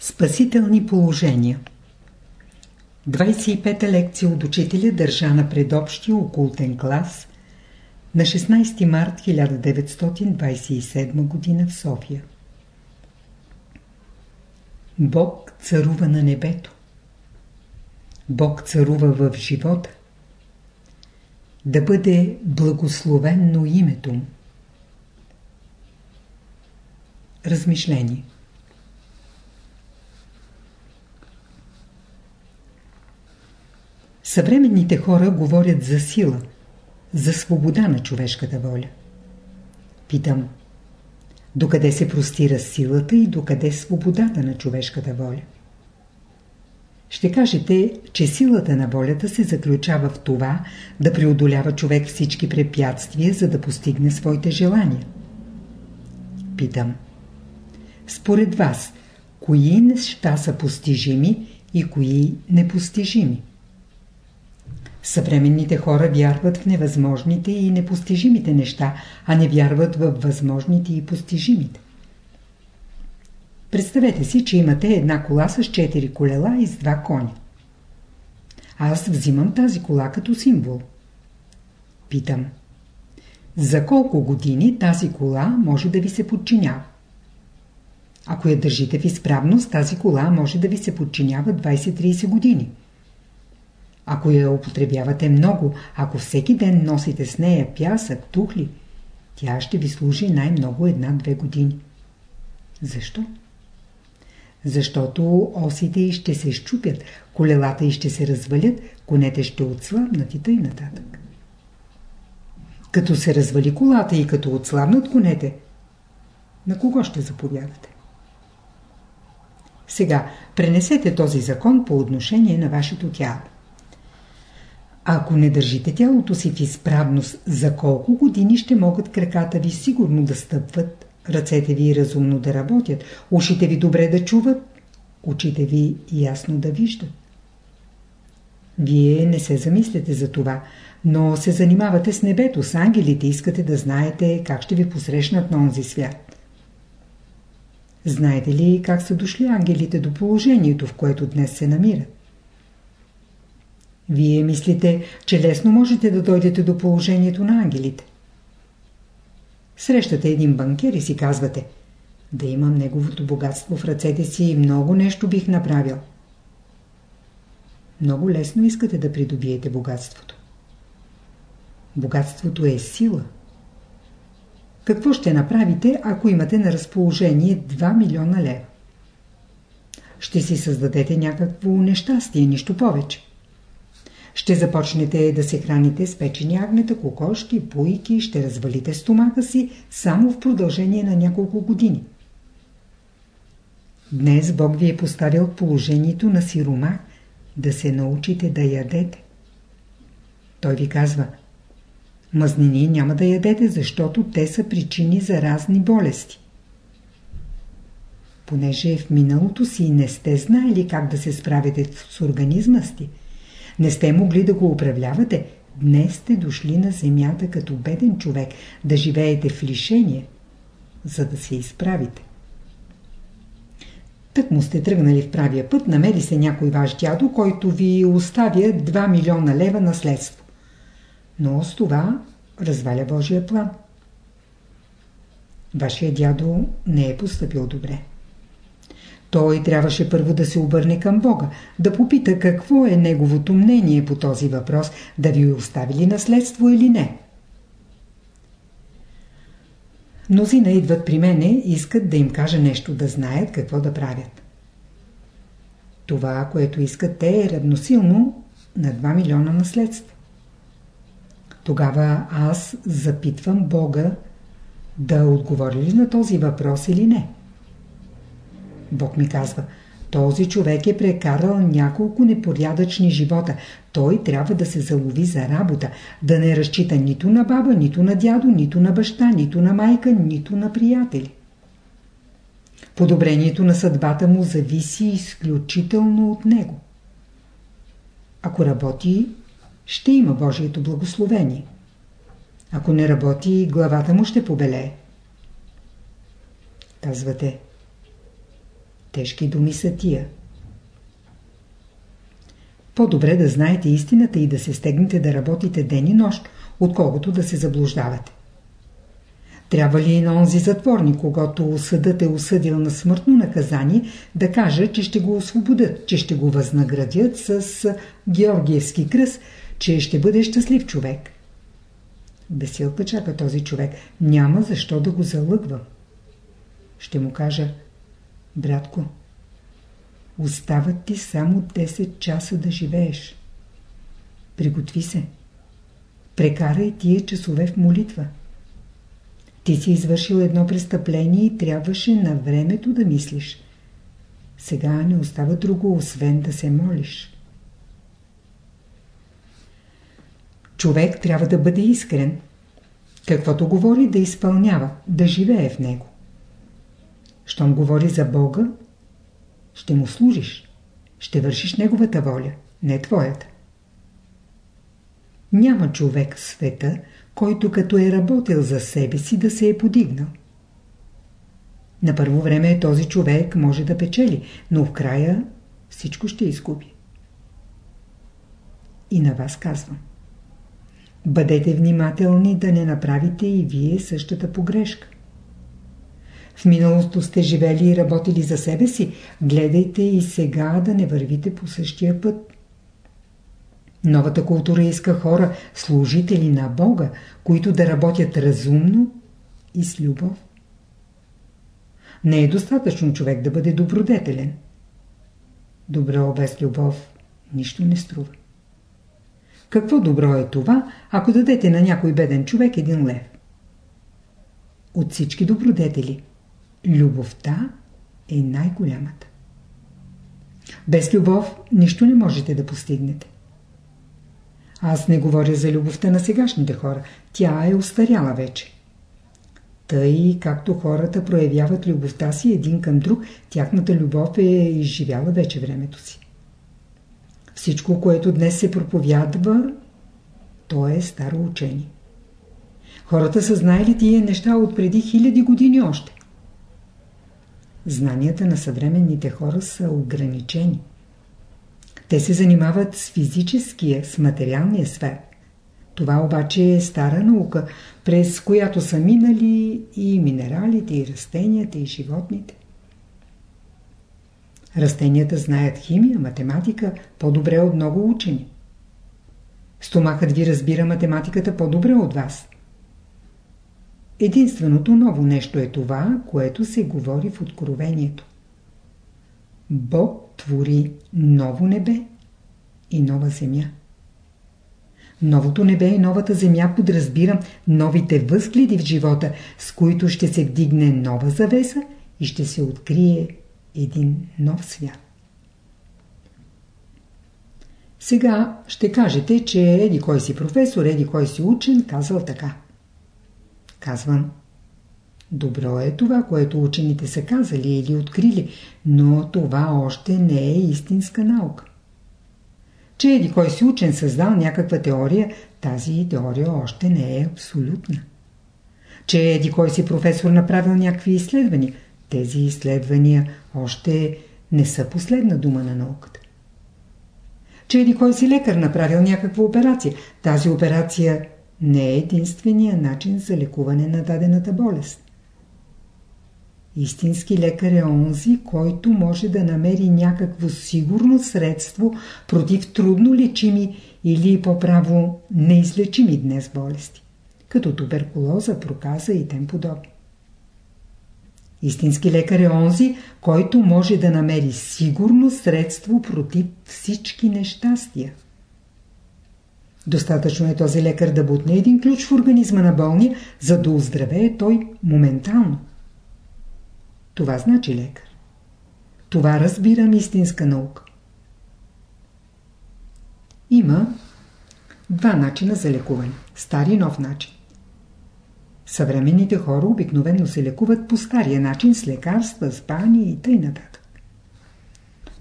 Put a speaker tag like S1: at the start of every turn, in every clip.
S1: Спасителни положения 25-та лекция от учителя държа на предобщия окултен клас на 16 март 1927 г. в София. Бог царува на небето. Бог царува в живота. Да бъде благословенно името му. Размишление Съвременните хора говорят за сила, за свобода на човешката воля. Питам, докъде се простира силата и докъде свободата на човешката воля? Ще кажете, че силата на волята се заключава в това да преодолява човек всички препятствия, за да постигне своите желания. Питам, според вас, кои неща са постижими и кои непостижими? Съвременните хора вярват в невъзможните и непостижимите неща, а не вярват в възможните и постижимите. Представете си, че имате една кола с 4 колела и с два коня. Аз взимам тази кола като символ. Питам. За колко години тази кола може да ви се подчинява? Ако я държите в изправност, тази кола може да ви се подчинява 20-30 години. Ако я употребявате много, ако всеки ден носите с нея пясък, тухли, тя ще ви служи най-много една-две години. Защо? Защото осите й ще се щупят, колелата й ще се развалят, конете ще отслабнат и тъй нататък. Като се развали колата и като отслабнат конете, на кого ще заповядате? Сега пренесете този закон по отношение на вашето тяло. Ако не държите тялото си в изправност, за колко години ще могат краката ви сигурно да стъпват, ръцете ви разумно да работят, ушите ви добре да чуват, очите ви ясно да виждат? Вие не се замисляте за това, но се занимавате с небето, с ангелите, искате да знаете как ще ви посрещнат на онзи свят. Знаете ли как са дошли ангелите до положението, в което днес се намират? Вие мислите, че лесно можете да дойдете до положението на ангелите. Срещате един банкер и си казвате да имам неговото богатство в ръцете си и много нещо бих направил. Много лесно искате да придобиете богатството. Богатството е сила. Какво ще направите, ако имате на разположение 2 милиона лева? Ще си създадете някакво нещастие, нищо повече. Ще започнете да се храните с печени агнета, кокошки, пуйки, ще развалите стомаха си само в продължение на няколко години. Днес Бог ви е поставил положението на сирома да се научите да ядете. Той ви казва Мазнини няма да ядете, защото те са причини за разни болести. Понеже в миналото си не сте знаели как да се справите с организма си, не сте могли да го управлявате. Днес сте дошли на земята като беден човек, да живеете в лишение, за да се изправите. Тък му сте тръгнали в правия път, намери се някой ваш дядо, който ви оставя 2 милиона лева наследство. Но с това разваля Божия план. Вашия дядо не е поступил добре. Той трябваше първо да се обърне към Бога, да попита какво е неговото мнение по този въпрос, да ви остави ли наследство или не. Мнозина идват при мене искат да им кажа нещо, да знаят какво да правят. Това, което искат те е равносилно на 2 милиона наследство. Тогава аз запитвам Бога да отговори ли на този въпрос или не. Бог ми казва, този човек е прекарал няколко непорядъчни живота. Той трябва да се залови за работа, да не разчита нито на баба, нито на дядо, нито на баща, нито на майка, нито на приятели. Подобрението на съдбата му зависи изключително от него. Ако работи, ще има Божието благословение. Ако не работи, главата му ще побелее. Казвате, Тежки думи са тия. По-добре да знаете истината и да се стегнете да работите ден и нощ, отколкото да се заблуждавате. Трябва ли и на онзи затворник, когато съдът е осъдил на смъртно наказание, да кажа, че ще го освободят, че ще го възнаградят с Георгиевски кръст, че ще бъде щастлив човек? Бесилка чака този човек. Няма защо да го залъгвам. Ще му кажа, братко, остават ти само 10 часа да живееш. Приготви се. Прекарай тия часове в молитва. Ти си извършил едно престъпление и трябваше на времето да мислиш. Сега не остава друго, освен да се молиш. Човек трябва да бъде искрен. Каквото говори да изпълнява, да живее в него. Щом говори за Бога, ще му служиш. Ще вършиш неговата воля, не твоята. Няма човек в света, който като е работил за себе си да се е подигнал. На първо време този човек може да печели, но в края всичко ще изгуби. И на вас казвам. Бъдете внимателни да не направите и вие същата погрешка. В миналото сте живели и работили за себе си, гледайте и сега да не вървите по същия път. Новата култура иска хора, служители на Бога, които да работят разумно и с любов. Не е достатъчно човек да бъде добродетелен. Добро без любов нищо не струва. Какво добро е това, ако дадете на някой беден човек един лев? От всички добродетели, любовта е най-голямата. Без любов нищо не можете да постигнете. Аз не говоря за любовта на сегашните хора. Тя е устаряла вече. Тъй, както хората проявяват любовта си един към друг, тяхната любов е изживяла вече времето си. Всичко, което днес се проповядва, то е старо учение. Хората са знаели тия неща от преди хиляди години още. Знанията на съвременните хора са ограничени. Те се занимават с физическия, с материалния свят. Това обаче е стара наука, през която са минали и минералите, и растенията, и животните. Растенията знаят химия, математика по-добре от много учени. Стомахът ви разбира математиката по-добре от вас. Единственото ново нещо е това, което се говори в Откровението. Бог твори ново небе и нова земя. Новото небе и новата земя подразбира новите възгледи в живота, с които ще се вдигне нова завеса и ще се открие един нов свят. Сега ще кажете, че еди кой си професор, еди кой си учен, казал така. Казвам, добро е това, което учените са казали или открили, но това още не е истинска наука. Че еди кой си учен създал някаква теория, тази теория още не е абсолютна. Че еди кой си професор направил някакви изследвания, тези изследвания още не са последна дума на науката. Че еди кой си лекар направил някаква операция, тази операция не е единствения начин за лекуване на дадената болест. Истински лекар е онзи, който може да намери някакво сигурно средство против трудно лечими или по-право неизлечими днес болести, като туберкулоза, проказа и тем подобни. Истински лекар е онзи, който може да намери сигурно средство против всички нещастия. Достатъчно е този лекар да бутне един ключ в организма на болния, за да оздравее той моментално. Това значи лекар. Това разбирам истинска наука. Има два начина за лекуване. Стари и нов начин. Съвременните хора обикновено се лекуват по стария начин с лекарства, с бани и т.н.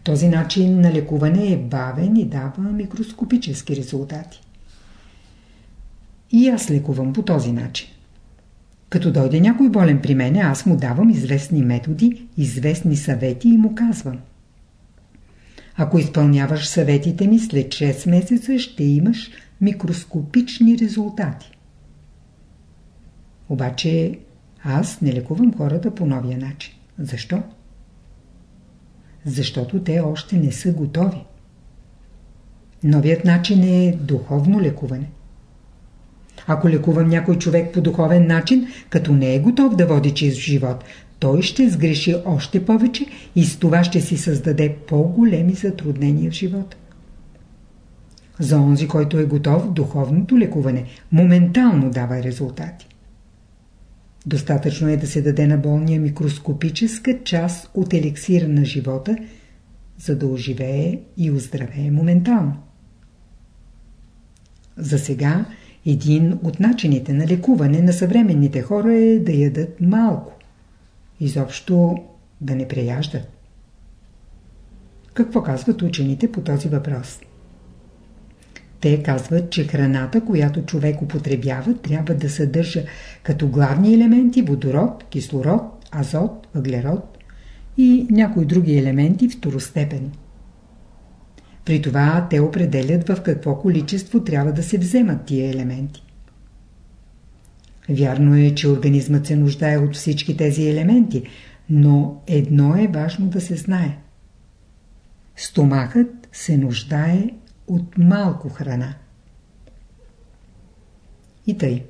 S1: Този начин на лекуване е бавен и дава микроскопически резултати. И аз лекувам по този начин. Като дойде някой болен при мене, аз му давам известни методи, известни съвети и му казвам. Ако изпълняваш съветите ми, след 6 месеца ще имаш микроскопични резултати. Обаче аз не лекувам хората по новия начин. Защо? Защото те още не са готови. Новият начин е духовно лекуване. Ако лекувам някой човек по духовен начин, като не е готов да води чист живот, той ще сгреши още повече и с това ще си създаде по-големи затруднения в живота. За онзи, който е готов, духовното лекуване моментално дава резултати. Достатъчно е да се даде на болния микроскопическа част от еликсира на живота, за да оживее и оздравее моментално. За сега един от начините на лекуване на съвременните хора е да ядат малко. Изобщо да не преяждат. Какво казват учените по този въпрос? Те казват, че храната, която човек употребява, трябва да съдържа като главни елементи водород, кислород, азот, въглерод и някои други елементи второстепени. При това те определят в какво количество трябва да се вземат тия елементи. Вярно е, че организмът се нуждае от всички тези елементи, но едно е важно да се знае. Стомахът се нуждае от малко храна. И тъй.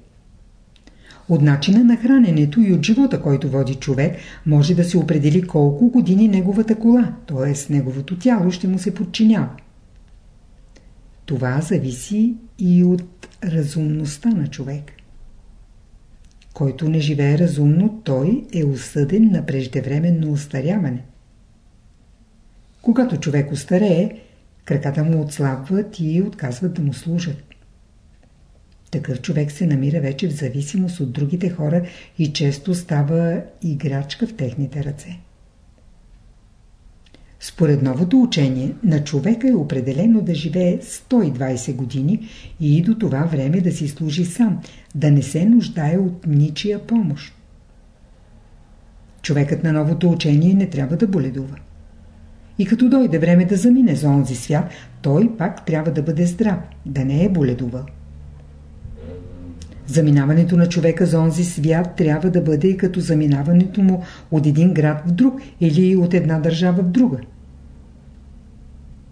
S1: От начина на храненето и от живота, който води човек, може да се определи колко години неговата кола, т.е. неговото тяло ще му се подчинява. Това зависи и от разумността на човек. Който не живее разумно, той е осъден на преждевременно устаряване. Когато човек устарее, краката му отслабват и отказват да му служат. Такъв човек се намира вече в зависимост от другите хора и често става играчка в техните ръце. Според новото учение, на човека е определено да живее 120 години и до това време да си служи сам, да не се нуждае от ничия помощ. Човекът на новото учение не трябва да боледува. И като дойде време да замине за онзи свят, той пак трябва да бъде здрав, да не е боледувал. Заминаването на човека за онзи свят трябва да бъде като заминаването му от един град в друг или от една държава в друга.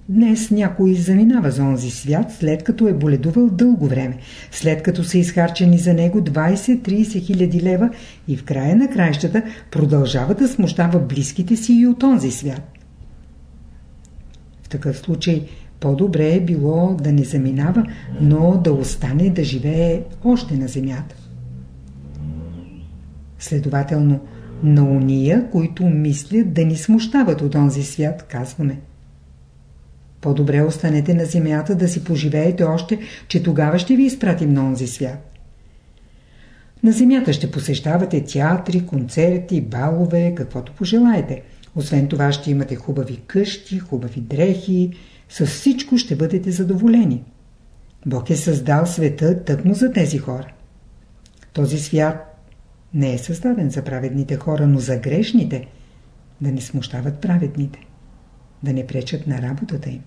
S1: Днес някой заминава за онзи свят, след като е боледувал дълго време, след като са изхарчени за него 20-30 хиляди лева и в края на краищата продължава да смущава близките си и от онзи свят. В такъв случай по-добре е било да не заминава, но да остане да живее още на земята. Следователно, на уния, които мислят да ни смущават от онзи свят, казваме. По-добре останете на земята да си поживеете още, че тогава ще ви изпратим на онзи свят. На земята ще посещавате театри, концерти, балове, каквото пожелаете. Освен това ще имате хубави къщи, хубави дрехи, с всичко ще бъдете задоволени. Бог е създал света тъкмо за тези хора. Този свят не е създаден за праведните хора, но за грешните, да не смущават праведните, да не пречат на работата им.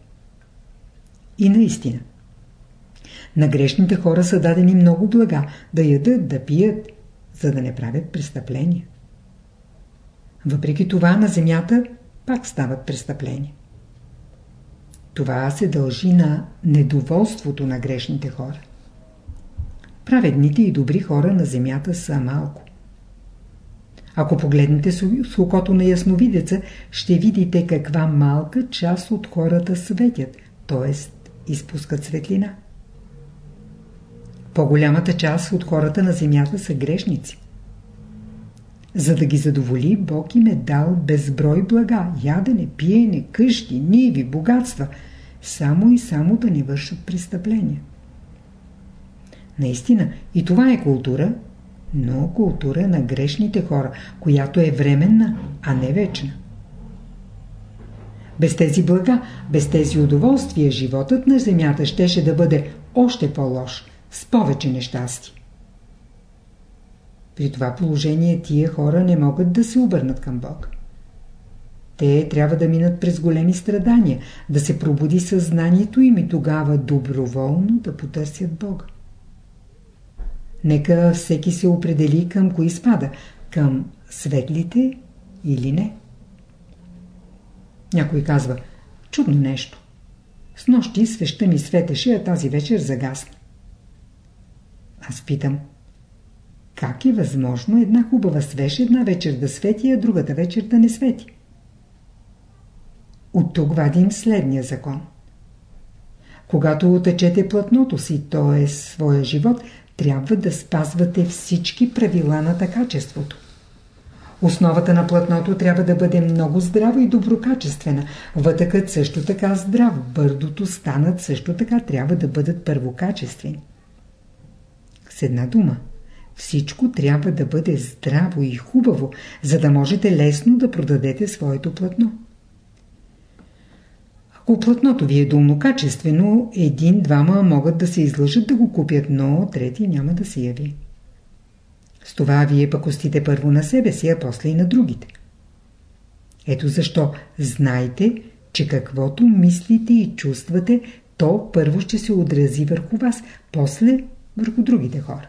S1: И наистина. На грешните хора са дадени много блага, да ядат, да пият, за да не правят престъпления. Въпреки това на земята пак стават престъпления. Това се дължи на недоволството на грешните хора. Праведните и добри хора на земята са малко. Ако погледнете с окото на ясновидеца, ще видите каква малка част от хората светят, т.е. изпускат светлина. По-голямата част от хората на земята са грешници. За да ги задоволи, Бог им е дал безброй блага, ядене, пиене, къщи, ниви, богатства, само и само да не вършат престъпления. Наистина, и това е култура, но култура на грешните хора, която е временна, а не вечна. Без тези блага, без тези удоволствия, животът на земята щеше да бъде още по-лош, с повече нещастие. При това положение тия хора не могат да се обърнат към Бог. Те трябва да минат през големи страдания, да се пробуди съзнанието им и тогава доброволно да потърсят Бога. Нека всеки се определи към кои спада, към светлите или не. Някой казва, чудно нещо. С нощи свеща ми светеше, а тази вечер загасна. Аз питам, как е възможно една хубава свеж една вечер да свети, а другата вечер да не свети? От тук вадим следния закон. Когато отечете платното си, т.е. своя живот, трябва да спазвате всички правила на качеството. Основата на платното трябва да бъде много здрава и доброкачествена. Вътъкът също така здрав. Бърдото станат също така трябва да бъдат първокачествени. С една дума, всичко трябва да бъде здраво и хубаво, за да можете лесно да продадете своето платно. Ако платното ви е долно качествено, един-двама могат да се излъжат да го купят, но трети няма да се яви. С това вие пък остите първо на себе си, а после и на другите. Ето защо знайте, че каквото мислите и чувствате, то първо ще се отрази върху вас, после върху другите хора.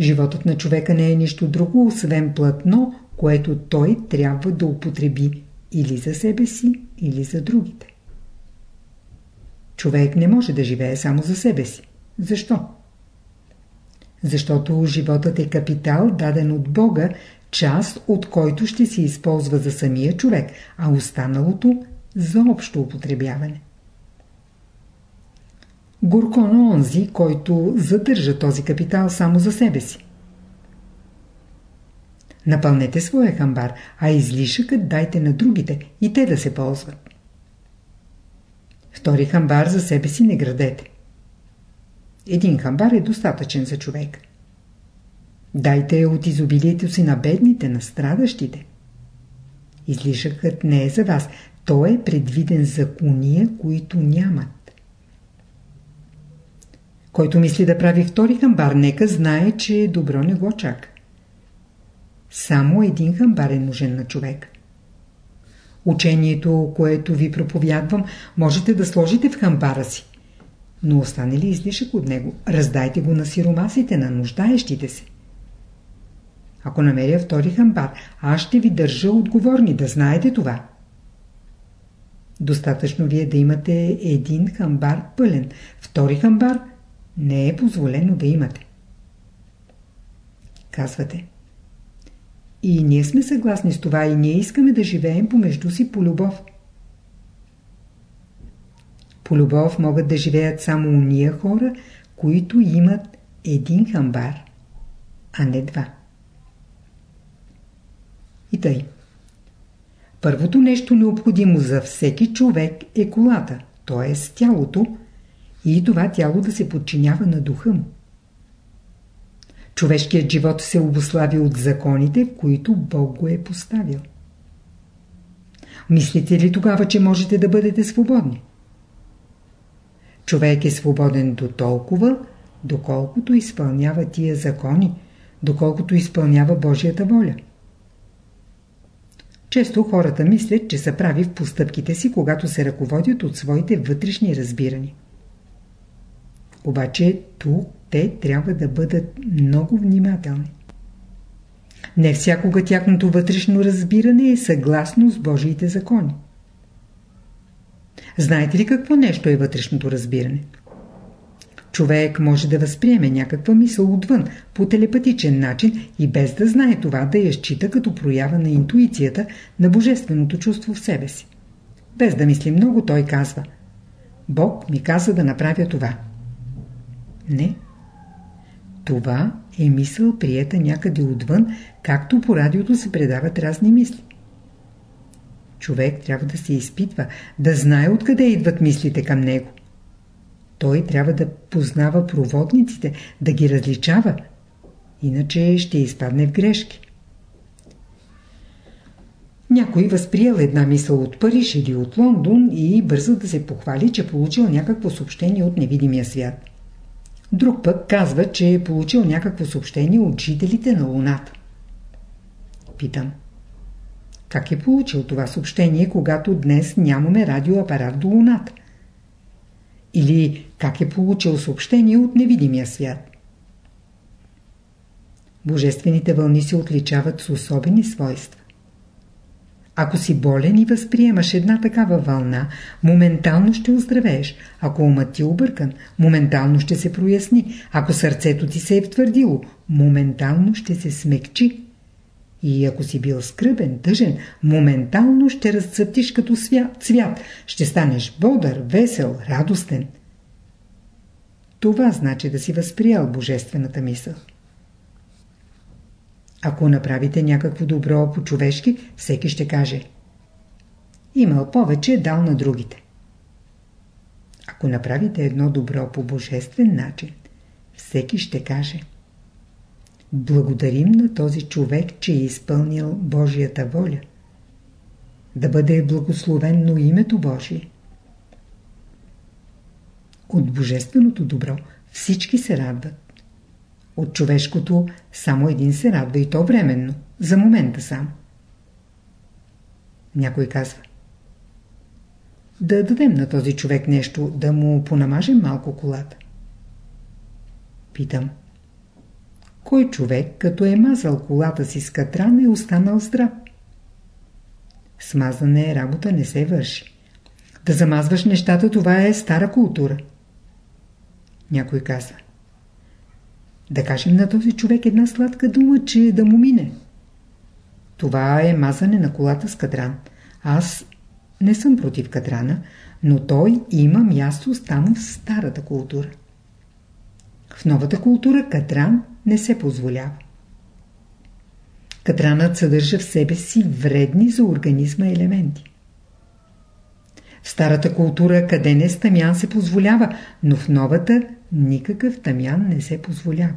S1: Животът на човека не е нищо друго, освен платно, което той трябва да употреби или за себе си, или за другите. Човек не може да живее само за себе си. Защо? Защото животът е капитал, даден от Бога, част от който ще се използва за самия човек, а останалото за общо употребяване. Горко на онзи, който задържа този капитал само за себе си. Напълнете своя хамбар, а излишъкът дайте на другите и те да се ползват. Втори хамбар за себе си не градете. Един хамбар е достатъчен за човек. Дайте от изобилието си на бедните, на страдащите. Излишъкът не е за вас. Той е предвиден за уния, които нямат. Който мисли да прави втори хамбар, нека знае, че добро не го чака. Само един хамбар е нужен на човек. Учението, което ви проповядвам, можете да сложите в хамбара си. Но остане ли излишък от него, раздайте го на сиромасите, на нуждаещите се. Ако намеря втори хамбар, аз ще ви държа отговорни, да знаете това. Достатъчно ви е да имате един хамбар пълен, втори хамбар не е позволено да имате. Казвате. И ние сме съгласни с това и ние искаме да живеем помежду си по любов. По любов могат да живеят само уния хора, които имат един хамбар, а не два. И тъй. Първото нещо необходимо за всеки човек е колата, т.е. тялото, и това тяло да се подчинява на духа му. Човешкият живот се обослави от законите, които Бог го е поставил. Мислите ли тогава, че можете да бъдете свободни? Човек е свободен до толкова, доколкото изпълнява тия закони, доколкото изпълнява Божията воля. Често хората мислят, че са прави в постъпките си, когато се ръководят от своите вътрешни разбирани. Обаче тук те трябва да бъдат много внимателни. Не всякога тяхното вътрешно разбиране е съгласно с Божиите закони. Знаете ли какво нещо е вътрешното разбиране? Човек може да възприеме някаква мисъл отвън, по телепатичен начин и без да знае това да я счита като проява на интуицията, на божественото чувство в себе си. Без да мисли много, той казва Бог ми каза да направя това. Не. Това е мисъл приета някъде отвън, както по радиото се предават разни мисли. Човек трябва да се изпитва, да знае откъде идват мислите към него. Той трябва да познава проводниците, да ги различава, иначе ще изпадне в грешки. Някой възприел една мисъл от Париж или от Лондон и бързо да се похвали, че получил някакво съобщение от невидимия свят. Друг пък казва, че е получил някакво съобщение от жителите на Луната. Питам. Как е получил това съобщение, когато днес нямаме радиоапарат до Луната? Или как е получил съобщение от невидимия свят? Божествените вълни се отличават с особени свойства. Ако си болен и възприемаш една такава вълна, моментално ще оздравееш. Ако умът ти е объркан, моментално ще се проясни. Ако сърцето ти се е втвърдило, моментално ще се смекчи. И ако си бил скръбен, тъжен, моментално ще разцъптиш като цвят. Ще станеш бодър, весел, радостен. Това значи да си възприял божествената мисъл. Ако направите някакво добро по-човешки, всеки ще каже Имал повече, дал на другите. Ако направите едно добро по божествен начин, всеки ще каже Благодарим на този човек, че е изпълнил Божията воля. Да бъде благословенно името Божие. От божественото добро всички се радват. От човешкото само един се радва и то временно, за момента сам. Някой казва. Да дадем на този човек нещо, да му понамажем малко колата. Питам. Кой човек, като е мазал колата си с катран, е останал здрав? Смазане работа не се върши. Да замазваш нещата, това е стара култура. Някой казва. Да кажем на този човек една сладка дума, че да му мине. Това е мазане на колата с кадран. Аз не съм против кадрана, но той има място там в старата култура. В новата култура кадран не се позволява. Катранът съдържа в себе си вредни за организма елементи. В старата култура къде не стамян се позволява, но в новата никакъв тамян не се позволява.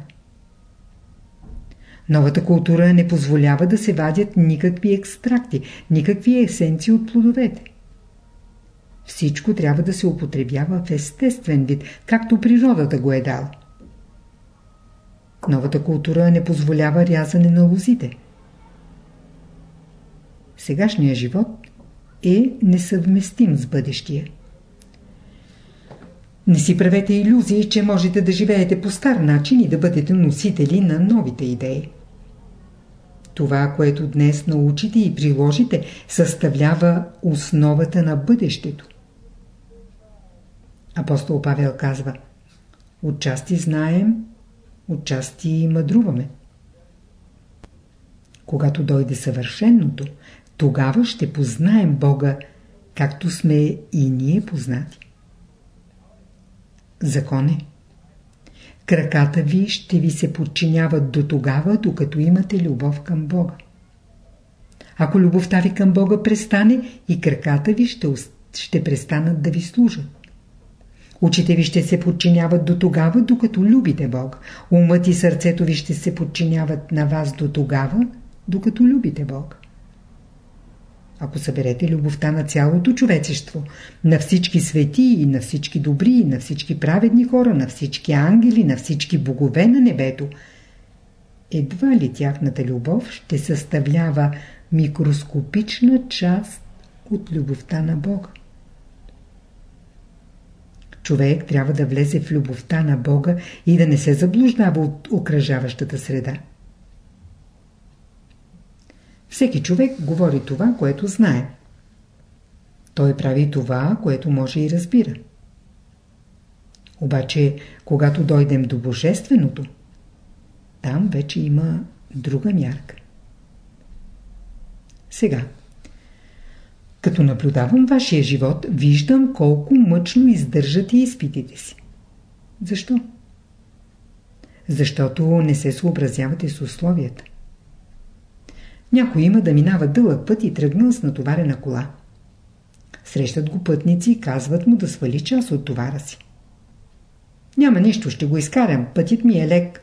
S1: Новата култура не позволява да се вадят никакви екстракти, никакви есенции от плодовете. Всичко трябва да се употребява в естествен вид, както природата го е дала. Новата култура не позволява рязане на лозите. Сегашният живот е несъвместим с бъдещия. Не си правете иллюзии, че можете да живеете по стар начин и да бъдете носители на новите идеи. Това, което днес научите и приложите, съставлява основата на бъдещето. Апостол Павел казва Отчасти знаем, отчасти мъдруваме. Когато дойде съвършеното, тогава ще познаем Бога, както сме и ние познати. Закон е. Краката ви ще ви се подчиняват до тогава, докато имате любов към Бога. Ако любовта ви към Бога престане, и краката ви ще, ще престанат да ви служат. Очите ви ще се подчиняват до тогава, докато любите Бог. Умът и сърцето ви ще се подчиняват на вас до тогава, докато любите Бог. Ако съберете любовта на цялото човечество, на всички свети и на всички добри, на всички праведни хора, на всички ангели, на всички богове на небето, едва ли тяхната любов ще съставлява микроскопична част от любовта на Бога. Човек трябва да влезе в любовта на Бога и да не се заблуждава от окръжаващата среда. Всеки човек говори това, което знае. Той прави това, което може и разбира. Обаче, когато дойдем до Божественото, там вече има друга мярка. Сега, като наблюдавам вашия живот, виждам колко мъчно издържате изпитите си. Защо? Защото не се съобразявате с условията. Някой има да минава дълъг път и тръгнал с натоварена кола. Срещат го пътници и казват му да свали част от товара си. Няма нищо, ще го изкарам, пътят ми е лек.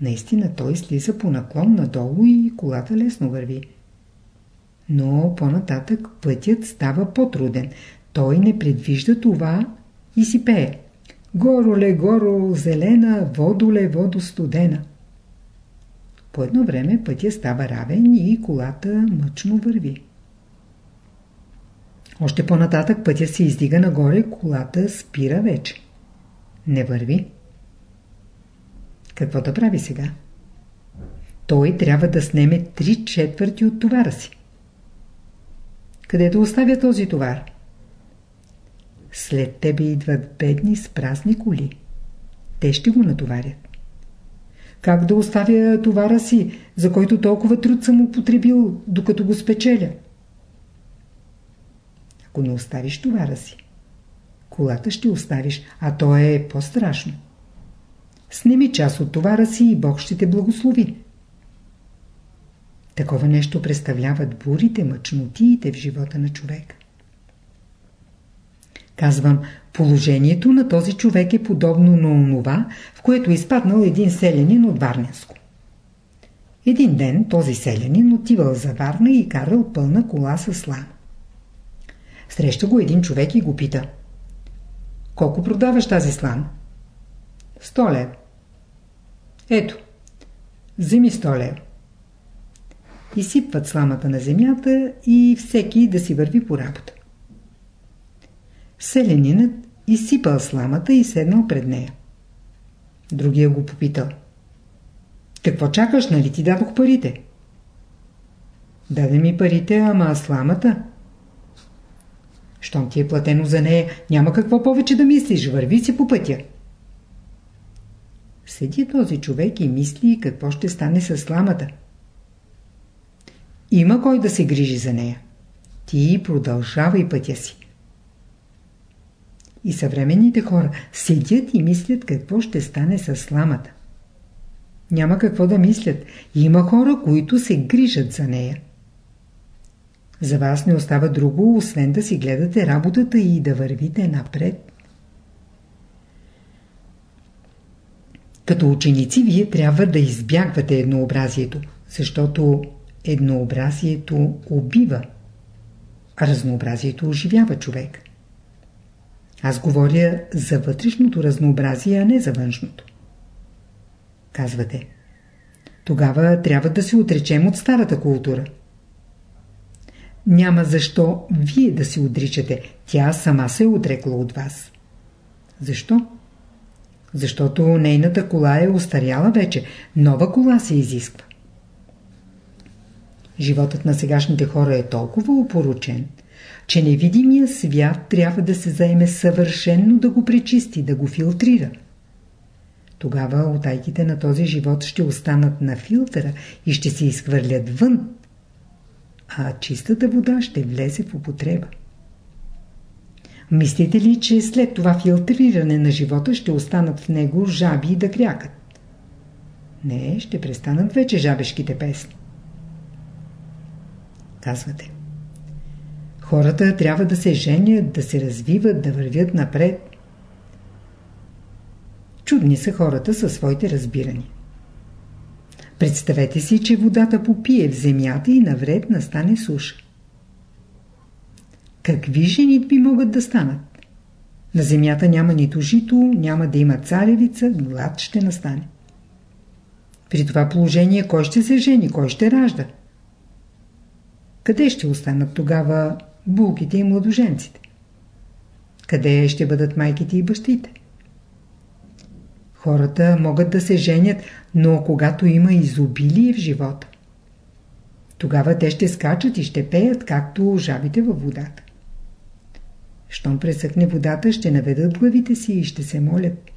S1: Наистина той слиза по наклон надолу и колата лесно върви. Но по-нататък пътят става по-труден. Той не предвижда това и си пее. Гороле, горо, зелена, водоле, водо, студена. По едно време пътя става равен и колата мъчно върви. Още по-нататък пътя се издига нагоре, колата спира вече. Не върви. Какво да прави сега? Той трябва да снеме три четвърти от товара си. Къде да оставя този товар? След тебе идват бедни с празни коли. Те ще го натоварят. Как да оставя товара си, за който толкова труд съм употребил, докато го спечеля? Ако не оставиш товара си, колата ще оставиш, а то е по-страшно. Снеми част от товара си и Бог ще те благослови. Такова нещо представляват бурите, мъчнотиите в живота на човек. Казвам, положението на този човек е подобно на онова, в което е изпаднал един селянин от Варненско. Един ден този селянин отивал за Варна и карал пълна кола с слам. Среща го един човек и го пита. Колко продаваш тази слам? Сто лев. Ето, вземи сто лев. Изсипват сламата на земята и всеки да си върви по работа. Селянинът изсипал сламата и седнал пред нея. Другия го попитал. Какво чакаш, нали ти дадох парите? Даде ми парите, ама сламата. Щом ти е платено за нея, няма какво повече да мислиш, върви си по пътя. Седи този човек и мисли какво ще стане с сламата. Има кой да се грижи за нея. Ти продължавай пътя си. И съвременните хора седят и мислят какво ще стане с сламата. Няма какво да мислят. Има хора, които се грижат за нея. За вас не остава друго, освен да си гледате работата и да вървите напред. Като ученици вие трябва да избягвате еднообразието, защото еднообразието убива, а разнообразието оживява човек. Аз говоря за вътрешното разнообразие, а не за външното. Казвате, тогава трябва да се отречем от старата култура. Няма защо вие да се отричате. Тя сама се е отрекла от вас. Защо? Защото нейната кола е устаряла вече. Нова кола се изисква. Животът на сегашните хора е толкова опоручен, че невидимия свят трябва да се заеме съвършенно да го пречисти, да го филтрира. Тогава отайките на този живот ще останат на филтъра и ще се изхвърлят вън, а чистата вода ще влезе в употреба. Мислите ли, че след това филтриране на живота ще останат в него жаби да крякат? Не, ще престанат вече жабешките песни. Казвате. Хората трябва да се женят, да се развиват, да вървят напред. Чудни са хората със своите разбирания. Представете си, че водата попие в земята и навред настане суша. Какви женитби могат да станат? На земята няма нито жито, няма да има царевица, глад ще настане. При това положение кой ще се жени, кой ще ражда? Къде ще останат тогава булките и младоженците? Къде ще бъдат майките и бащите? Хората могат да се женят, но когато има изобилие в живота, тогава те ще скачат и ще пеят, както жабите във водата. Щом пресъхне водата, ще наведат главите си и ще се молят.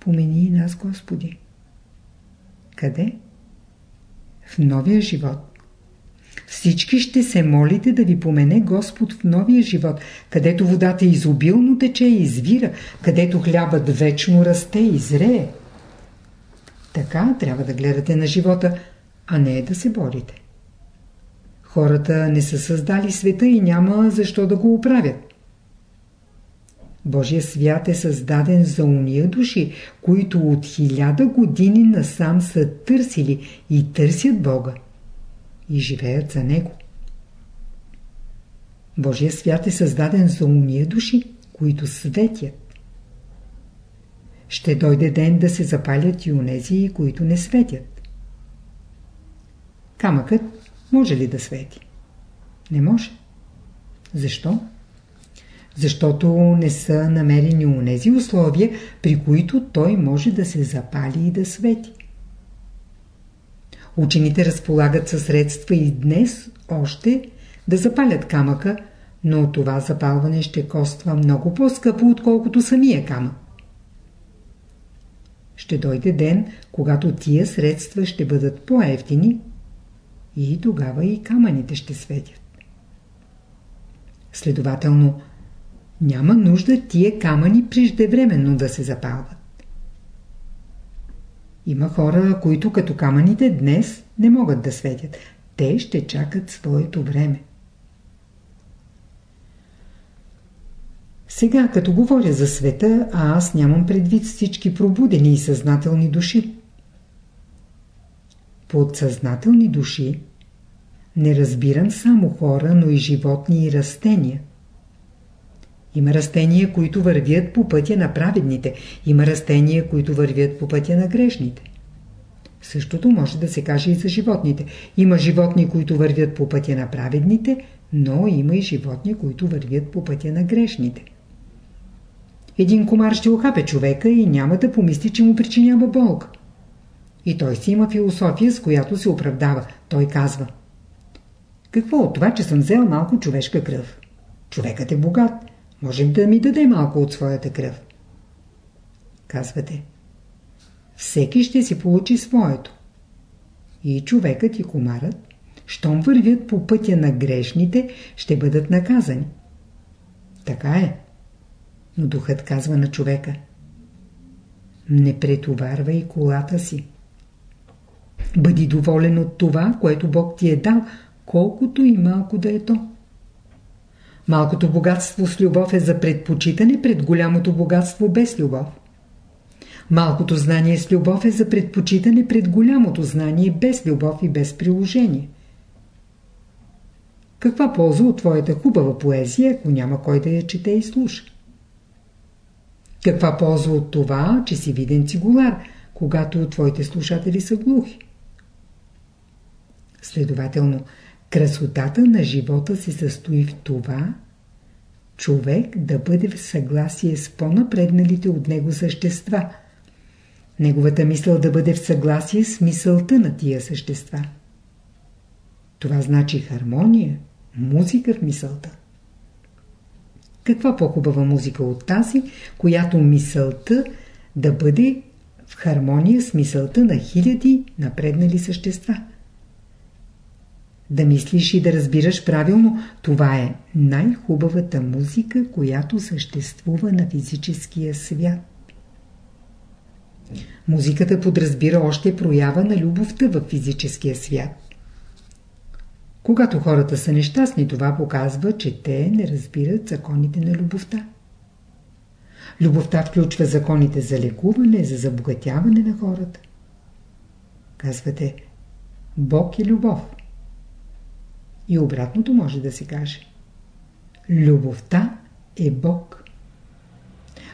S1: Помени и нас, Господи. Къде? В новия живот. Всички ще се молите да ви помене Господ в новия живот, където водата изобилно тече и извира, където хлябът вечно расте и зрее. Така трябва да гледате на живота, а не да се борите. Хората не са създали света и няма защо да го оправят. Божия свят е създаден за уния души, които от хиляда години насам са търсили и търсят Бога и живеят за Него. Божия свят е създаден за уния души, които светят. ще дойде ден да се запалят и унези, които не светят. Камъкът може ли да свети? Не може. Защо? Защото не са намерени унези условия, при които той може да се запали и да свети. Учените разполагат със средства и днес още да запалят камъка, но това запалване ще коства много по-скъпо, отколкото самия камък. Ще дойде ден, когато тия средства ще бъдат по-ефтини и тогава и камъните ще светят. Следователно, няма нужда тия камъни преждевременно да се запалват. Има хора, които като камъните днес не могат да светят. Те ще чакат своето време. Сега, като говоря за света, а аз нямам предвид всички пробудени и съзнателни души. Под съзнателни души не разбирам само хора, но и животни и растения. Има растения, които вървят по пътя на праведните. Има растения, които вървят по пътя на грешните. Същото може да се каже и за животните. Има животни, които вървят по пътя на праведните, но има и животни, които вървят по пътя на грешните. Един комар ще охапе човека и няма да помисли, че му причинява болка. И той си има философия, с която се оправдава. Той казва Какво от това, че съм взел малко човешка кръв? Човекът е богат. Можем да ми даде малко от своята кръв. Казвате Всеки ще си получи своето. И човекът и комарът, щом вървят по пътя на грешните, ще бъдат наказани. Така е. Но духът казва на човека Не претоварвай колата си. Бъди доволен от това, което Бог ти е дал, колкото и малко да е то. Малкото богатство с любов е за предпочитане пред голямото богатство без любов. Малкото знание с любов е за предпочитане пред голямото знание без любов и без приложение. Каква полза от твоята хубава поезия, ако няма кой да я чете и слуша? Каква полза от това, че си виден цигулар, когато твоите слушатели са глухи? Следователно, красотата на живота се състои в това, човек да бъде в съгласие с по-напредналите от него същества. Неговата мисъл да бъде в съгласие с мисълта на тия същества. Това значи хармония, музика в мисълта. Каква по-хубава музика от тази, която мисълта да бъде в хармония с мисълта на хиляди напреднали същества? Да мислиш и да разбираш правилно, това е най-хубавата музика, която съществува на физическия свят. Музиката подразбира още проява на любовта в физическия свят. Когато хората са нещастни, това показва, че те не разбират законите на любовта. Любовта включва законите за лекуване, за забогатяване на хората. Казвате, Бог е любов. И обратното може да се каже. Любовта е Бог.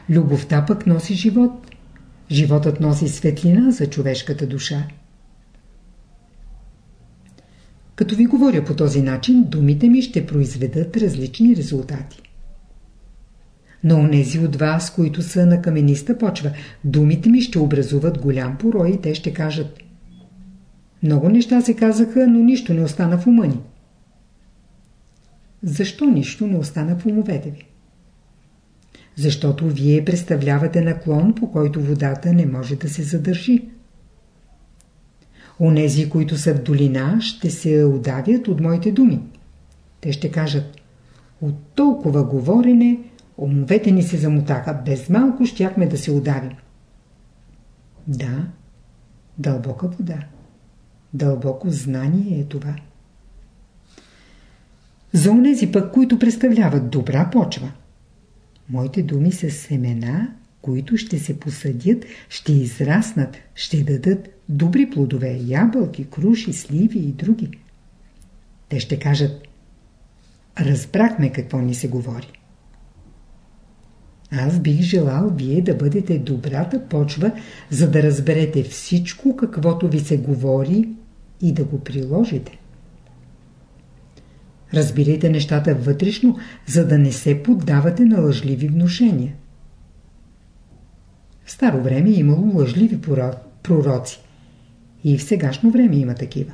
S1: Любовта пък носи живот. Животът носи светлина за човешката душа. Като ви говоря по този начин, думите ми ще произведат различни резултати. Но онези от вас, които са на камениста почва, думите ми ще образуват голям порой и те ще кажат Много неща се казаха, но нищо не остана в ума ни. Защо нищо не остана в умовете ви? Защото вие представлявате наклон, по който водата не може да се задържи. Онези, които са в долина, ще се удавят от моите думи. Те ще кажат, от толкова говорене, умовете ни се замотаха, без малко щяхме да се удавим. Да, дълбока вода. Дълбоко знание е това. За онези пък, които представляват добра почва. Моите думи са семена, които ще се посадят, ще израснат, ще дадат добри плодове, ябълки, круши, сливи и други. Те ще кажат, разбрахме какво ни се говори. Аз бих желал вие да бъдете добрата почва, за да разберете всичко, каквото ви се говори и да го приложите. Разбирайте нещата вътрешно, за да не се поддавате на лъжливи внушения. В старо време е имало лъжливи пророци. И в сегашно време има такива.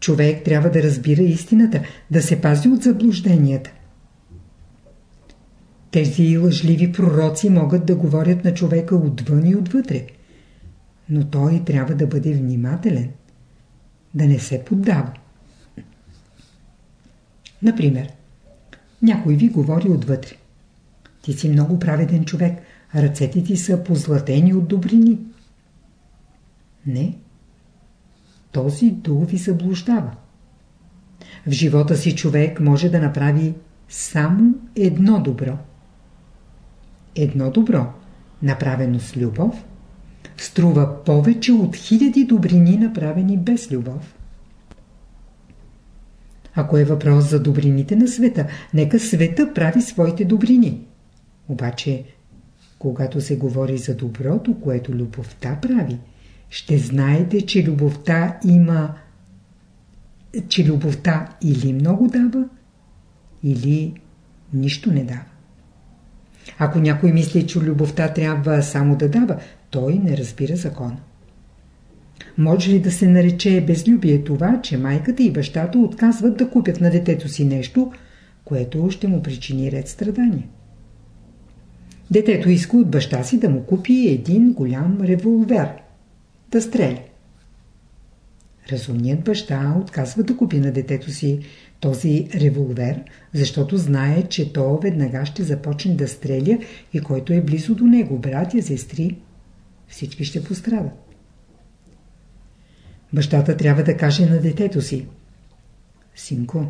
S1: Човек трябва да разбира истината, да се пази от заблужденията. Тези лъжливи пророци могат да говорят на човека отвън и отвътре. Но той трябва да бъде внимателен, да не се поддава. Например, някой ви говори отвътре. Ти си много праведен човек, ръцете ти са позлатени от добрини. Не. Този дух ви заблуждава. В живота си човек може да направи само едно добро. Едно добро, направено с любов, струва повече от хиляди добрини, направени без любов. Ако е въпрос за добрините на света, нека света прави своите добрини. Обаче, когато се говори за доброто, което любовта прави, ще знаете, че любовта има че любовта или много дава, или нищо не дава. Ако някой мисли, че любовта трябва само да дава, той не разбира закона. Може ли да се нарече безлюбие това, че майката и бащата отказват да купят на детето си нещо, което ще му причини ред страдания? Детето иска от баща си да му купи един голям револвер – да стреля. Разумният баща отказва да купи на детето си този револвер, защото знае, че то веднага ще започне да стреля и който е близо до него, братя, сестри, всички ще пострадат. Бащата трябва да каже на детето си Синко,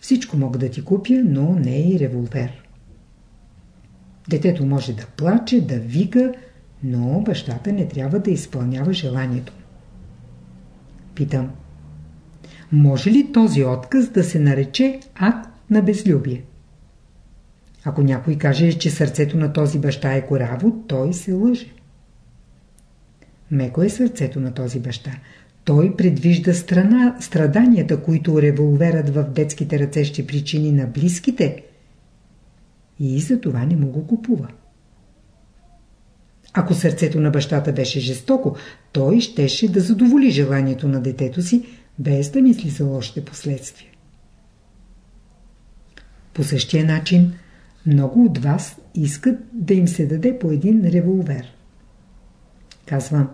S1: всичко мога да ти купя, но не и револвер. Детето може да плаче, да вика, но бащата не трябва да изпълнява желанието. Питам. Може ли този отказ да се нарече акт на безлюбие? Ако някой каже, че сърцето на този баща е кораво, той се лъже. Меко е сърцето на този баща. Той предвижда страна, страданията, които револверът в детските ръце ще причини на близките и за това не му го купува. Ако сърцето на бащата беше жестоко, той щеше да задоволи желанието на детето си, без да мисли за лошите последствия. По същия начин, много от вас искат да им се даде по един револвер. Казвам,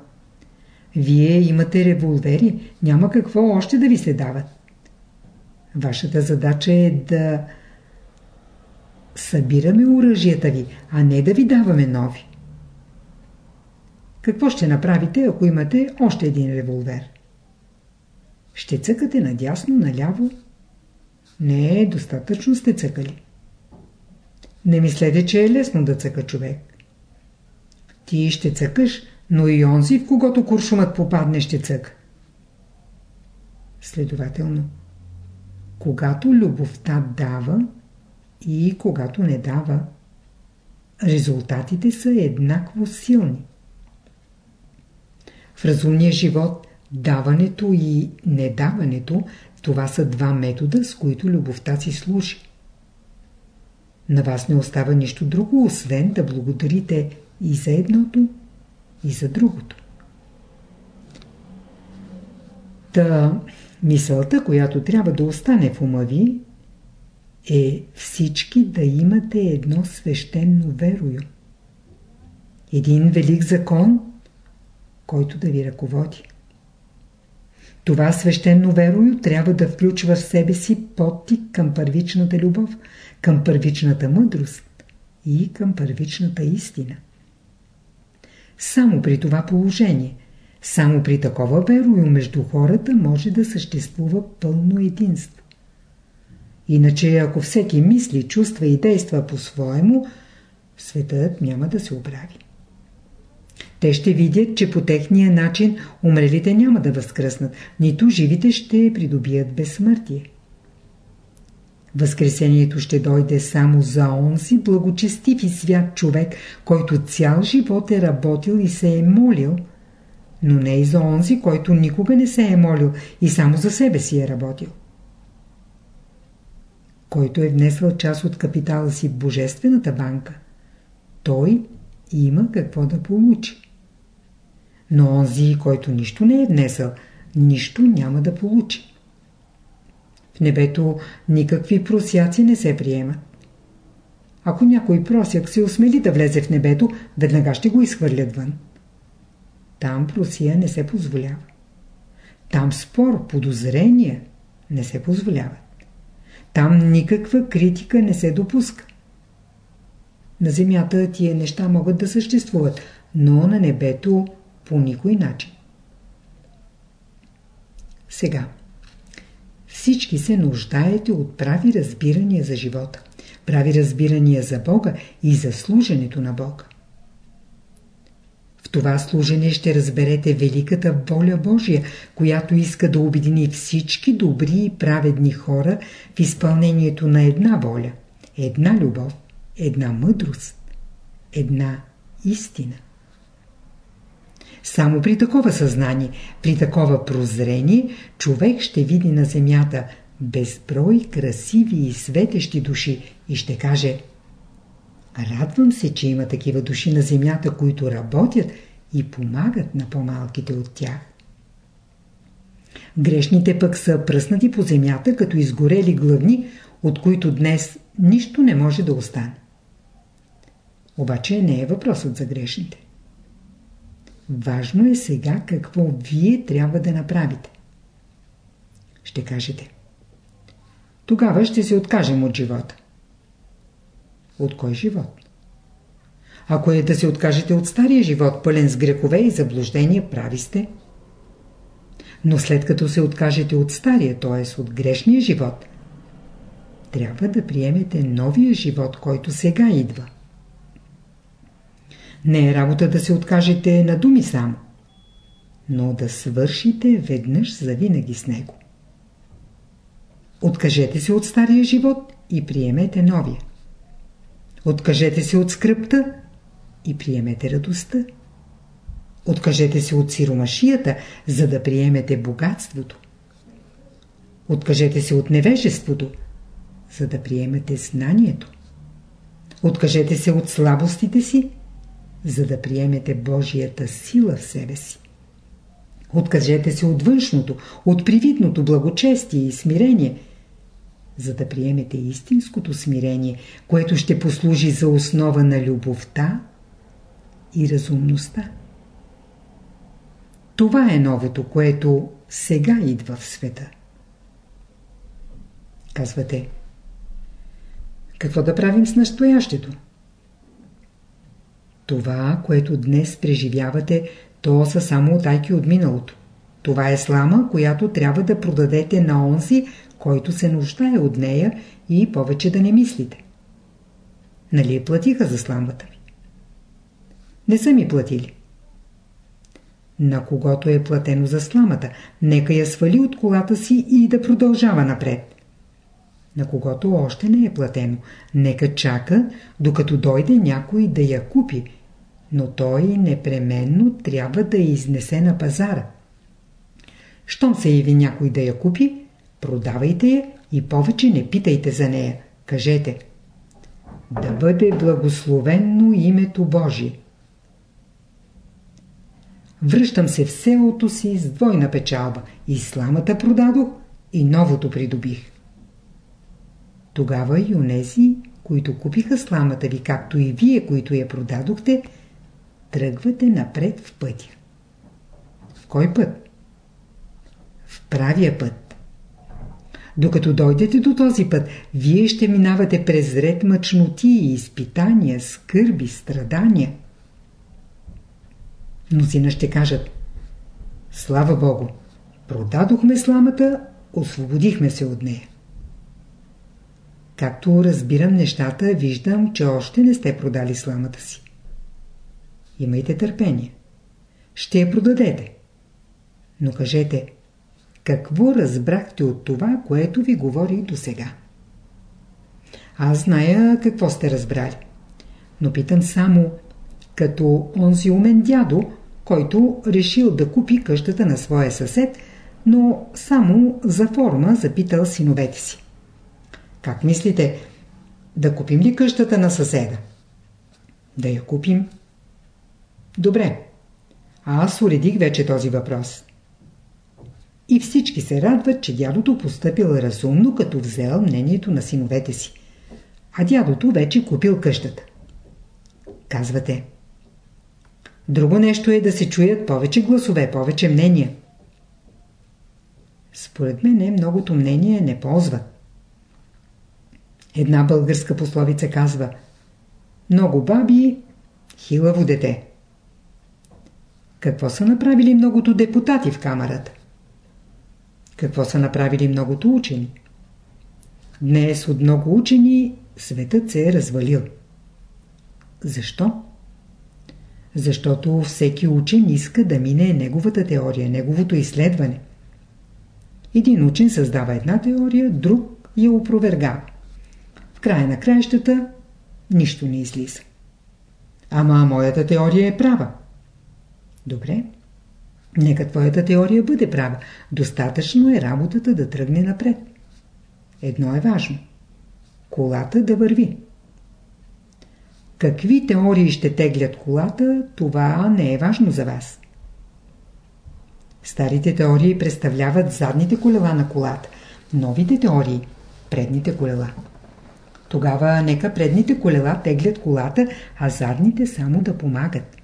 S1: вие имате револвери, няма какво още да ви се дават. Вашата задача е да събираме оръжията ви, а не да ви даваме нови. Какво ще направите, ако имате още един револвер? Ще цъкате надясно, наляво? Не, достатъчно сте цъкали. Не мислете, че е лесно да цъка човек. Ти ще цъкаш, но и онзи, в когото куршумът попадне, ще цъка. Следователно, когато любовта дава и когато не дава, резултатите са еднакво силни. В разумния живот даването и недаването това са два метода, с които любовта си служи. На вас не остава нищо друго, освен да благодарите и за едното, и за другото. Та мисълта, която трябва да остане в ума ви, е всички да имате едно свещено верою. Един велик закон – който да ви ръководи. Това свещено верою трябва да включва в себе си подтик към първичната любов, към първичната мъдрост и към първичната истина. Само при това положение, само при такова верою между хората може да съществува пълно единство. Иначе ако всеки мисли, чувства и действа по-своему, светът няма да се оправи. Те ще видят, че по техния начин умрелите няма да възкръснат, нито живите ще придобият безсмъртие. Възкресението ще дойде само за онзи благочестив и свят човек, който цял живот е работил и се е молил, но не и за онзи, който никога не се е молил и само за себе си е работил. Който е внесъл част от капитала си в Божествената банка, той има какво да получи. Но онзи, който нищо не е внесъл, нищо няма да получи. В небето никакви просяци не се приемат. Ако някой просяк се осмели да влезе в небето, веднага ще го изхвърлят вън. Там просия не се позволява. Там спор, подозрения не се позволяват. Там никаква критика не се допуска. На земята тия неща могат да съществуват, но на небето по никой начин. Сега. Всички се нуждаете от прави разбирания за живота, прави разбирания за Бога и за служенето на Бога. В това служение ще разберете великата воля Божия, която иска да обедини всички добри и праведни хора в изпълнението на една воля, една любов, една мъдрост, една истина. Само при такова съзнание, при такова прозрение, човек ще види на земята безброй красиви и светещи души и ще каже Радвам се, че има такива души на земята, които работят и помагат на по-малките от тях. Грешните пък са пръснати по земята, като изгорели главни, от които днес нищо не може да остане. Обаче не е въпросът за грешните. Важно е сега какво вие трябва да направите. Ще кажете. Тогава ще се откажем от живота. От кой живот? Ако е да се откажете от стария живот, пълен с грехове и заблуждения, прави сте. Но след като се откажете от стария, т.е. от грешния живот, трябва да приемете новия живот, който сега идва. Не е работа да се откажете на думи само, но да свършите веднъж завинаги с него. Откажете се от стария живот и приемете новия. Откажете се от скръпта и приемете радостта. Откажете се от сиромашията, за да приемете богатството. Откажете се от невежеството, за да приемете знанието. Откажете се от слабостите си, за да приемете Божията сила в себе си. Откажете се от външното, от привидното благочестие и смирение, за да приемете истинското смирение, което ще послужи за основа на любовта и разумността. Това е новото, което сега идва в света. Казвате, какво да правим с настоящето? Това, което днес преживявате, то са само отайки от миналото. Това е слама, която трябва да продадете на онзи, който се нуждае от нея и повече да не мислите. Нали платиха за сламбата ви? Не са ми платили. На когото е платено за сламата, нека я свали от колата си и да продължава напред. На когото още не е платено, нека чака, докато дойде някой да я купи, но той непременно трябва да я изнесе на пазара. Щом се яви някой да я купи, продавайте я и повече не питайте за нея. Кажете Да бъде благословенно името Божие. Връщам се в селото си с двойна печалба. И сламата продадох, и новото придобих. Тогава и онези, които купиха сламата ви, както и вие, които я продадохте, тръгвате напред в пътя. В кой път? В правия път. Докато дойдете до този път, вие ще минавате през ред мъчноти, изпитания, скърби, страдания. Мнозина ще кажат Слава Богу, продадохме сламата, освободихме се от нея. Както разбирам нещата, виждам, че още не сте продали сламата си. Имайте търпение. Ще я продадете. Но кажете, какво разбрахте от това, което ви говори до сега? Аз зная какво сте разбрали. Но питам само, като онзи умен дядо, който решил да купи къщата на своя съсед, но само за форма запитал синовете си. Как мислите, да купим ли къщата на съседа? Да я купим. Добре. А аз уредих вече този въпрос. И всички се радват, че дядото постъпил разумно, като взел мнението на синовете си. А дядото вече купил къщата. Казвате. Друго нещо е да се чуят повече гласове, повече мнения. Според мен многото мнение не ползват. Една българска пословица казва Много баби, хилаво дете. Какво са направили многото депутати в камерата? Какво са направили многото учени? Днес от много учени светът се е развалил. Защо? Защото всеки учен иска да мине неговата теория, неговото изследване. Един учен създава една теория, друг я опровергава. Края на краищата нищо не излиза. Ама моята теория е права. Добре. Нека твоята теория бъде права. Достатъчно е работата да тръгне напред. Едно е важно. Колата да върви. Какви теории ще теглят колата, това не е важно за вас. Старите теории представляват задните колела на колата. Новите теории – предните колела. Тогава нека предните колела теглят колата, а задните само да помагат.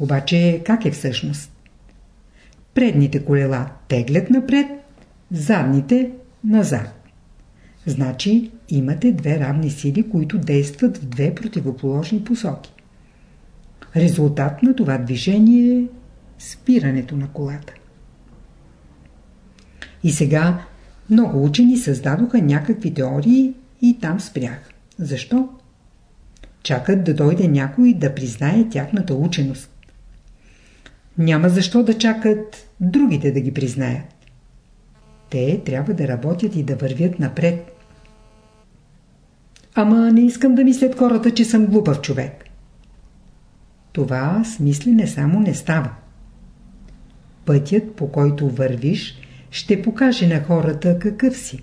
S1: Обаче как е всъщност? Предните колела теглят напред, задните назад. Значи имате две равни сили, които действат в две противоположни посоки. Резултат на това движение е спирането на колата. И сега много учени създадоха някакви теории и там спрях. Защо? Чакат да дойде някой да признае тяхната ученост. Няма защо да чакат другите да ги признаят. Те трябва да работят и да вървят напред. Ама не искам да мислят хората, че съм глупав човек. Това с мислене само не става. Пътят, по който вървиш, ще покаже на хората какъв си.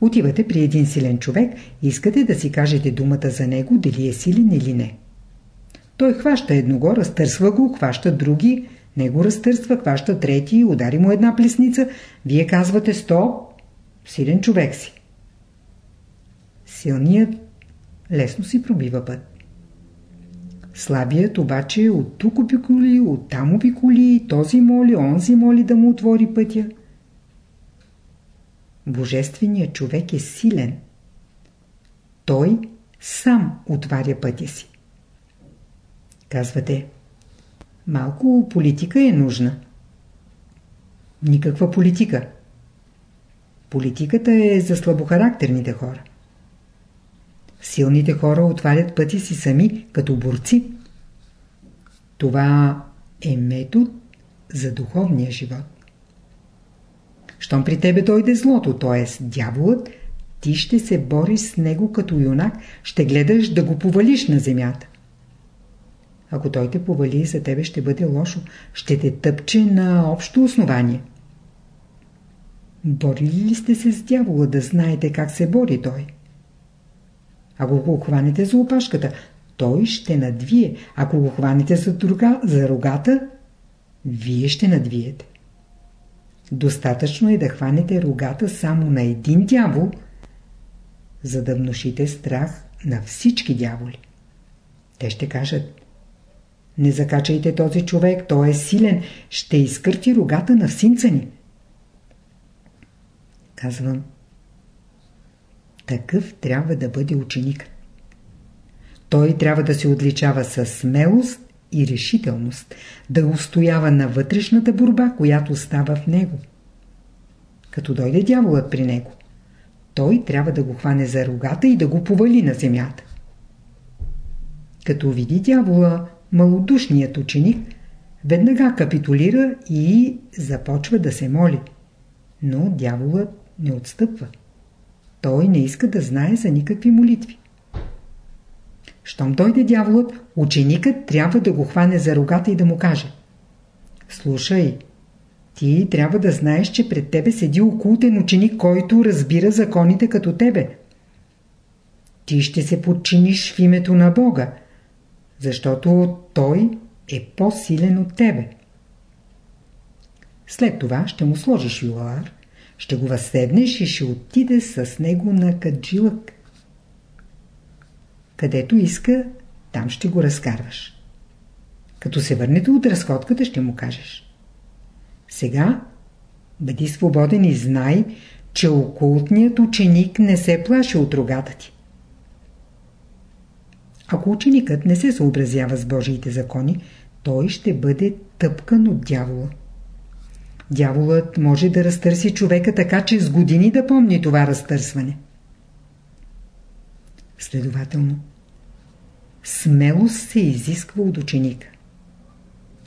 S1: Отивате при един силен човек и искате да си кажете думата за него, дали е силен или не. Той хваща едного, разтърсва го, хваща други, него разтърсва, хваща трети, удари му една плесница. Вие казвате стоп, силен човек си. Силният лесно си пробива път. Слабият обаче от тук обиколи, от там обиколи, този моли, онзи моли да му отвори пътя. Божественият човек е силен. Той сам отваря пътя си. Казвате, малко политика е нужна. Никаква политика. Политиката е за слабохарактерните хора. Силните хора отварят пъти си сами, като борци. Това е метод за духовния живот. Щом при тебе дойде злото, т.е. дяволът, ти ще се бориш с него като юнак, ще гледаш да го повалиш на земята. Ако той те повали, за тебе ще бъде лошо, ще те тъпче на общо основание. Борили ли сте се с дявола да знаете как се бори той? Ако го хванете за опашката, той ще надвие. Ако го хванете за, друга, за рогата, вие ще надвиете. Достатъчно е да хванете рогата само на един дявол, за да внушите страх на всички дяволи. Те ще кажат Не закачайте този човек, той е силен, ще изкърти рогата на синца ни. Казвам такъв трябва да бъде ученик. Той трябва да се отличава с смелост и решителност, да устоява на вътрешната борба, която става в него. Като дойде дяволът при него, той трябва да го хване за рогата и да го повали на земята. Като види дявола, малодушният ученик, веднага капитулира и започва да се моли. Но дяволът не отстъпва. той не иска да знае за никакви молитви. Щом дойде дяволът, ученикът трябва да го хване за рогата и да му каже Слушай, ти трябва да знаеш, че пред тебе седи окултен ученик, който разбира законите като тебе. Ти ще се подчиниш в името на Бога, защото Той е по-силен от тебе. След това ще му сложиш юлар, ще го възседнеш и ще отиде с него на каджилък. Където иска, там ще го разкарваш. Като се върнете от разходката, ще му кажеш. Сега бъди свободен и знай, че окултният ученик не се плаши от рогата ти. Ако ученикът не се съобразява с Божиите закони, той ще бъде тъпкан от дявола. Дяволът може да разтърси човека така, че с години да помни това разтърсване. Следователно, смелост се изисква от ученика.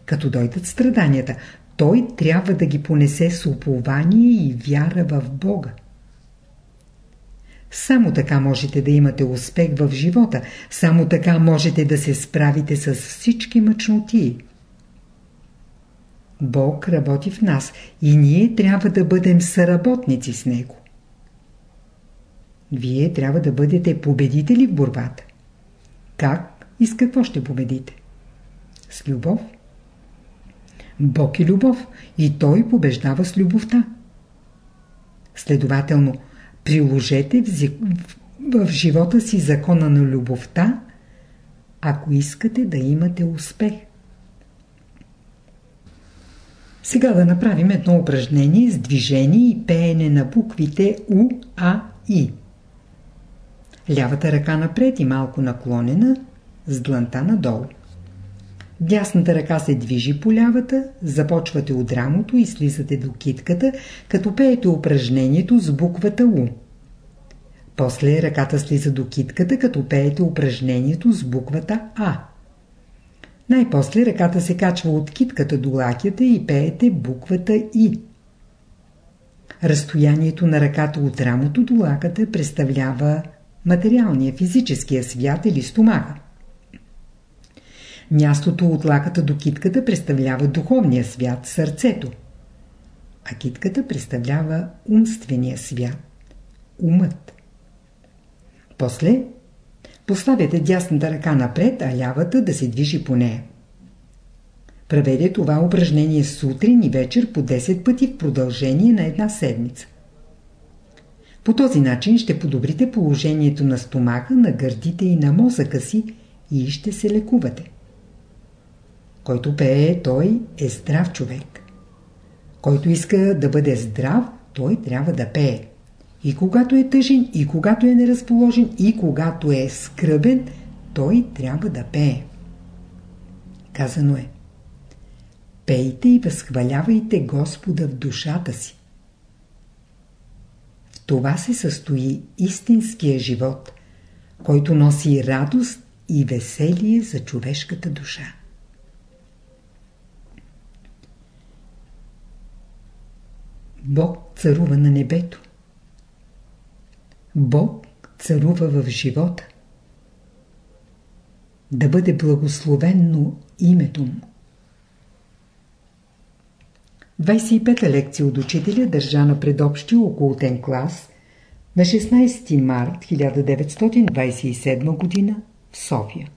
S1: Като дойдат страданията, той трябва да ги понесе с упование и вяра в Бога. Само така можете да имате успех в живота, само така можете да се справите с всички мъчноти. Бог работи в нас и ние трябва да бъдем съработници с Него. Вие трябва да бъдете победители в борбата. Как и с какво ще победите? С любов. Бог е любов и Той побеждава с любовта. Следователно, приложете в, живота си закона на любовта, ако искате да имате успех. Сега да направим едно упражнение с движение и пеене на буквите У, А, И. Лявата ръка напред и малко наклонена, с дланта надолу. Дясната ръка се движи по лявата, започвате от рамото и слизате до китката, като пеете упражнението с буквата У. После ръката слиза до китката, като пеете упражнението с буквата А. Най-после ръката се качва от китката до лакята и пеете буквата И. Разстоянието на ръката от рамото до лаката представлява материалния, физическия свят или стомаха. Мястото от лаката до китката представлява духовния свят, сърцето. А китката представлява умствения свят, умът. После поставяте дясната ръка напред, а лявата да се движи по нея. Правете това упражнение сутрин и вечер по 10 пъти в продължение на една седмица. По този начин ще подобрите положението на стомаха, на гърдите и на мозъка си и ще се лекувате. Който пее, той е здрав човек. Който иска да бъде здрав, той трябва да пее. И когато е тъжен, и когато е неразположен, и когато е скръбен, той трябва да пее. Казано е. Пейте и възхвалявайте Господа в душата си. Това се състои истинския живот, който носи радост и веселие за човешката душа. Бог царува на небето. Бог царува в живота. Да бъде благословенно името му. 25-та лекция от учителя държа на предобщи околотен клас на 16 март 1927 г. в София.